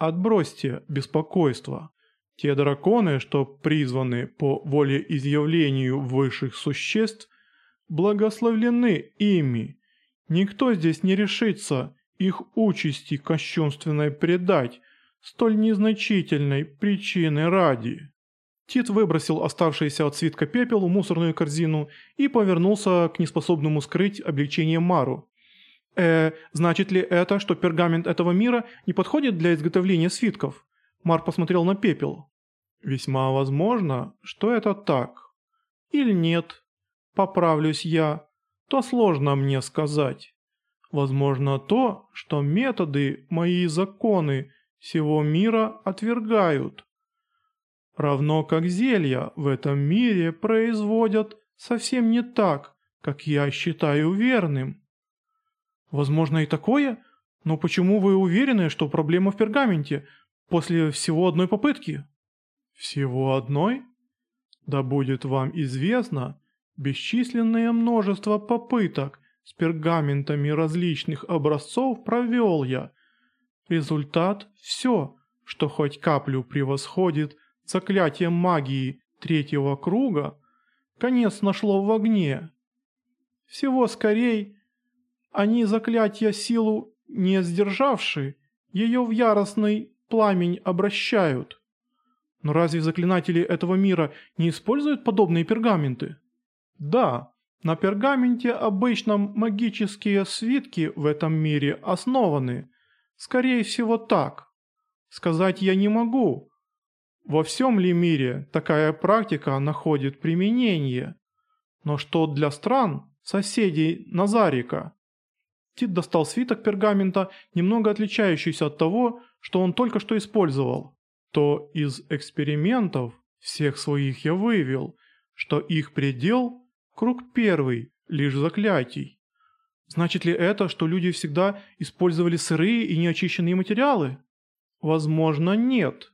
Отбросьте беспокойство. Те драконы, что призваны по волеизъявлению высших существ, благословлены ими. Никто здесь не решится их участи кощунственной предать, столь незначительной причины ради. Тит выбросил оставшийся от свитка пепел в мусорную корзину и повернулся к неспособному скрыть облегчение Мару. «Э, значит ли это, что пергамент этого мира не подходит для изготовления свитков?» Мар посмотрел на пепел. «Весьма возможно, что это так. Или нет. Поправлюсь я. То сложно мне сказать. Возможно то, что методы, мои законы всего мира отвергают» равно как зелья в этом мире производят совсем не так, как я считаю верным. Возможно и такое, но почему вы уверены, что проблема в пергаменте после всего одной попытки? Всего одной? Да будет вам известно, бесчисленное множество попыток с пергаментами различных образцов провел я. Результат – все, что хоть каплю превосходит заклятием магии третьего круга, конец нашло в огне. Всего скорей, они заклятия силу не сдержавши, ее в яростный пламень обращают. Но разве заклинатели этого мира не используют подобные пергаменты? Да, на пергаменте обычно магические свитки в этом мире основаны. Скорее всего так. Сказать я не могу, во всем ли мире такая практика находит применение? Но что для стран, соседей Назарика? Тит достал свиток пергамента, немного отличающийся от того, что он только что использовал. То из экспериментов всех своих я вывел, что их предел – круг первый, лишь заклятий. Значит ли это, что люди всегда использовали сырые и неочищенные материалы? Возможно, нет.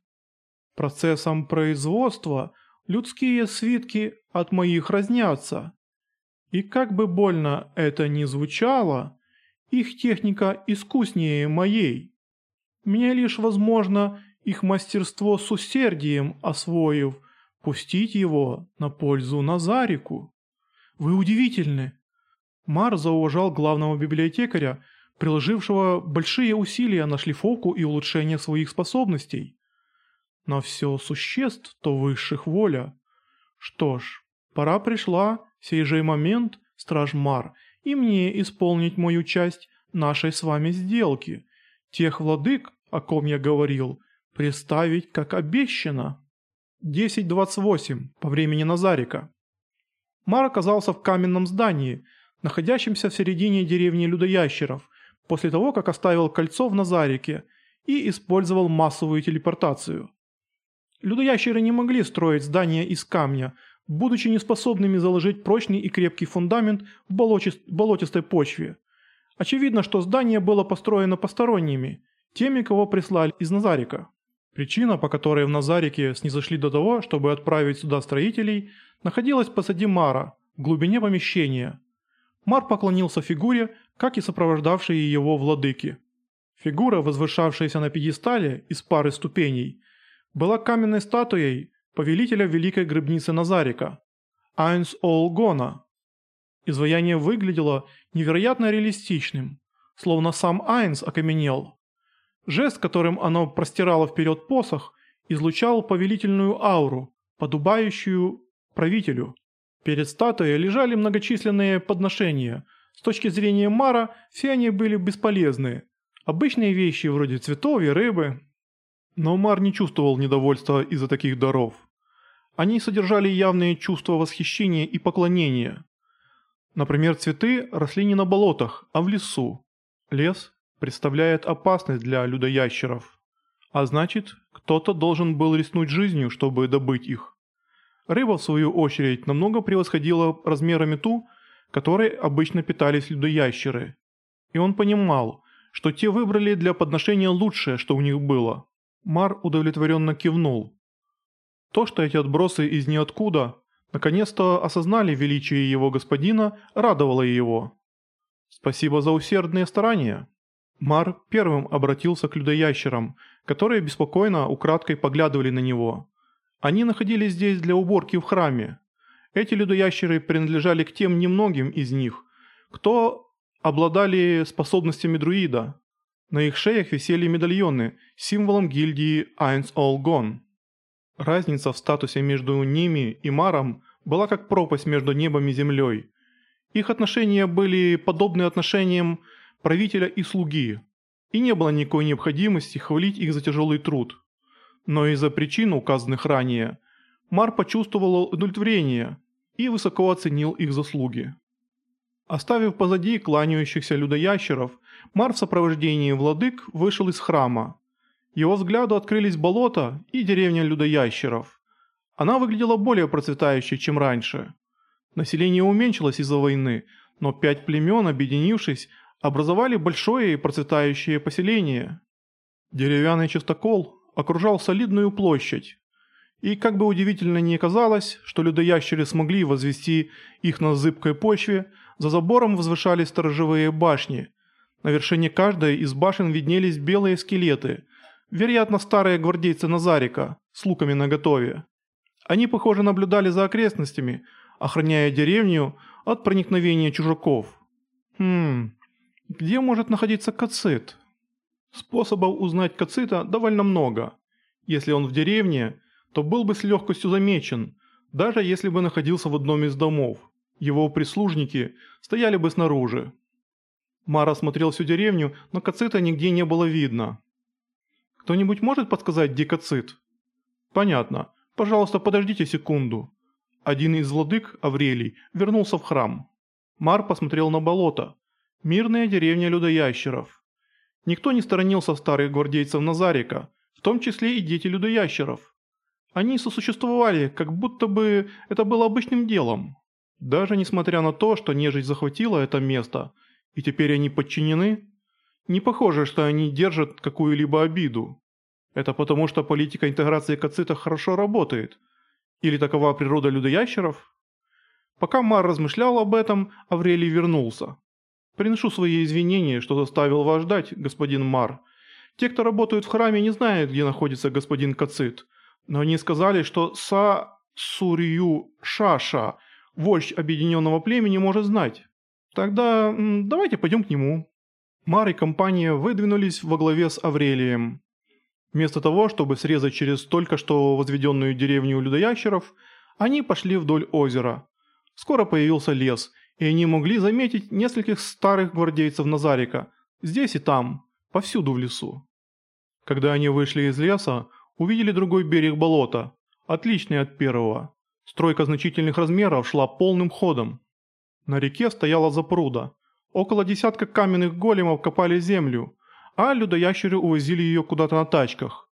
Процессом производства людские свитки от моих разнятся. И как бы больно это ни звучало, их техника искуснее моей. Мне лишь возможно их мастерство с усердием освоив, пустить его на пользу Назарику. Вы удивительны. Мар зауважал главного библиотекаря, приложившего большие усилия на шлифовку и улучшение своих способностей. На все существ то высших воля. Что ж, пора пришла, сей же момент, стражмар, и мне исполнить мою часть нашей с вами сделки. Тех владык, о ком я говорил, представить как обещано. 10.28 по времени Назарика. Мар оказался в каменном здании, находящемся в середине деревни людоящеров, после того, как оставил кольцо в Назарике и использовал массовую телепортацию. Людоящеры не могли строить здания из камня, будучи неспособными заложить прочный и крепкий фундамент в болотистой почве. Очевидно, что здание было построено посторонними, теми, кого прислали из Назарика. Причина, по которой в Назарике снизошли до того, чтобы отправить сюда строителей, находилась посади Мара, в глубине помещения. Мар поклонился фигуре, как и сопровождавшие его владыки. Фигура, возвышавшаяся на пьедестале из пары ступеней, была каменной статуей повелителя Великой Гробницы Назарика, Айнс Олгона. Изваяние выглядело невероятно реалистичным, словно сам Айнс окаменел. Жест, которым оно простирало вперед посох, излучал повелительную ауру, подубающую правителю. Перед статуей лежали многочисленные подношения. С точки зрения Мара, все они были бесполезны. Обычные вещи вроде цветов и рыбы, но Мар не чувствовал недовольства из-за таких даров. Они содержали явные чувства восхищения и поклонения. Например, цветы росли не на болотах, а в лесу. Лес представляет опасность для людоящеров. А значит, кто-то должен был рискнуть жизнью, чтобы добыть их. Рыба, в свою очередь, намного превосходила размерами ту, которой обычно питались людоящеры. И он понимал, что те выбрали для подношения лучшее, что у них было. Мар удовлетворенно кивнул. То, что эти отбросы из ниоткуда наконец-то осознали величие его господина, радовало его. «Спасибо за усердные старания». Мар первым обратился к людоящерам, которые беспокойно украдкой поглядывали на него. Они находились здесь для уборки в храме. Эти людоящеры принадлежали к тем немногим из них, кто обладали способностями друида. На их шеях висели медальоны с символом гильдии Eins All Gone. Разница в статусе между ними и Маром была как пропасть между небом и землей. Их отношения были подобны отношениям правителя и слуги, и не было никакой необходимости хвалить их за тяжелый труд. Но из-за причин, указанных ранее, Мар почувствовал удовлетворение и высоко оценил их заслуги. Оставив позади кланяющихся людоящеров, Мар в сопровождении владык вышел из храма. Его взгляду открылись болото и деревня людоящеров. Она выглядела более процветающей, чем раньше. Население уменьшилось из-за войны, но пять племен, объединившись, образовали большое и процветающее поселение. Деревянный частокол окружал солидную площадь. И как бы удивительно ни казалось, что людоящеры смогли возвести их на зыбкой почве, за забором возвышались сторожевые башни. На вершине каждой из башен виднелись белые скелеты, вероятно старые гвардейцы Назарика, с луками наготове. Они, похоже, наблюдали за окрестностями, охраняя деревню от проникновения чужаков. Хм, где может находиться Кацит? Способов узнать Кацита довольно много. Если он в деревне, то был бы с легкостью замечен, даже если бы находился в одном из домов. Его прислужники стояли бы снаружи. Мара смотрел всю деревню, но Кацита нигде не было видно. «Кто-нибудь может подсказать, где Кацит?» «Понятно. Пожалуйста, подождите секунду». Один из владык, Аврелий, вернулся в храм. Мар посмотрел на болото. Мирная деревня людоящеров. Никто не сторонился старых гвардейцев Назарика, в том числе и дети людоящеров. Они сосуществовали, как будто бы это было обычным делом. Даже несмотря на то, что нежить захватила это место, и теперь они подчинены, не похоже, что они держат какую-либо обиду. Это потому, что политика интеграции кацита хорошо работает. Или такова природа людоящеров? Пока Мар размышлял об этом, Аврелий вернулся. Приношу свои извинения, что заставил вас ждать, господин Мар. Те, кто работают в храме, не знают, где находится господин Кацит. Но они сказали, что Са Сурью Шаша, вождь объединенного племени, может знать. Тогда давайте пойдем к нему». Мар и компания выдвинулись во главе с Аврелием. Вместо того, чтобы срезать через только что возведенную деревню людоящеров, они пошли вдоль озера. Скоро появился лес – и они могли заметить нескольких старых гвардейцев Назарика, здесь и там, повсюду в лесу. Когда они вышли из леса, увидели другой берег болота, отличный от первого. Стройка значительных размеров шла полным ходом. На реке стояла запруда. Около десятка каменных големов копали землю, а людоящеры увозили ее куда-то на тачках.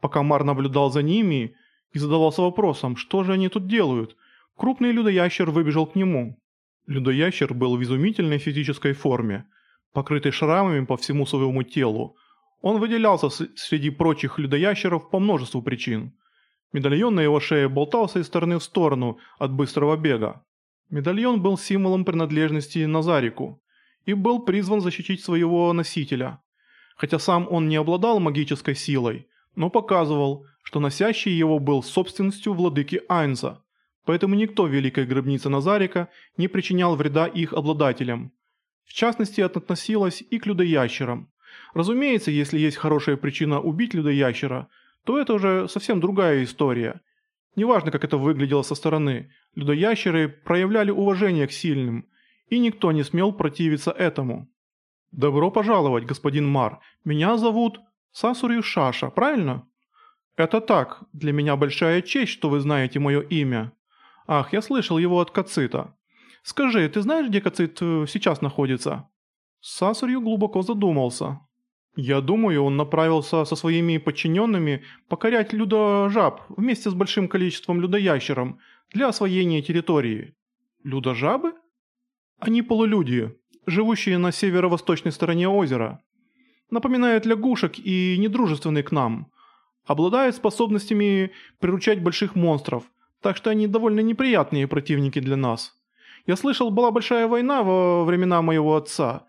Пока Мар наблюдал за ними и задавался вопросом, что же они тут делают, крупный людоящер выбежал к нему. Людоящер был в изумительной физической форме, покрытый шрамами по всему своему телу. Он выделялся среди прочих людоящеров по множеству причин. Медальон на его шее болтался из стороны в сторону от быстрого бега. Медальон был символом принадлежности Назарику и был призван защитить своего носителя. Хотя сам он не обладал магической силой, но показывал, что носящий его был собственностью владыки Айнза поэтому никто в Великой Гробнице Назарика не причинял вреда их обладателям. В частности, это относилось и к людоящерам. Разумеется, если есть хорошая причина убить людоящера, то это уже совсем другая история. Неважно, как это выглядело со стороны, людоящеры проявляли уважение к сильным, и никто не смел противиться этому. «Добро пожаловать, господин Мар. Меня зовут Сасурью Шаша, правильно?» «Это так. Для меня большая честь, что вы знаете мое имя». «Ах, я слышал его от Кацита. Скажи, ты знаешь, где Кацит э, сейчас находится?» Сасурью глубоко задумался. «Я думаю, он направился со своими подчиненными покорять людожаб вместе с большим количеством людоящером для освоения территории». «Людожабы?» «Они полулюди, живущие на северо-восточной стороне озера. Напоминают лягушек и недружественны к нам. Обладают способностями приручать больших монстров – так что они довольно неприятные противники для нас. Я слышал, была большая война во времена моего отца.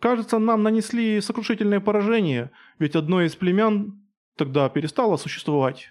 Кажется, нам нанесли сокрушительное поражение, ведь одно из племен тогда перестала существовать.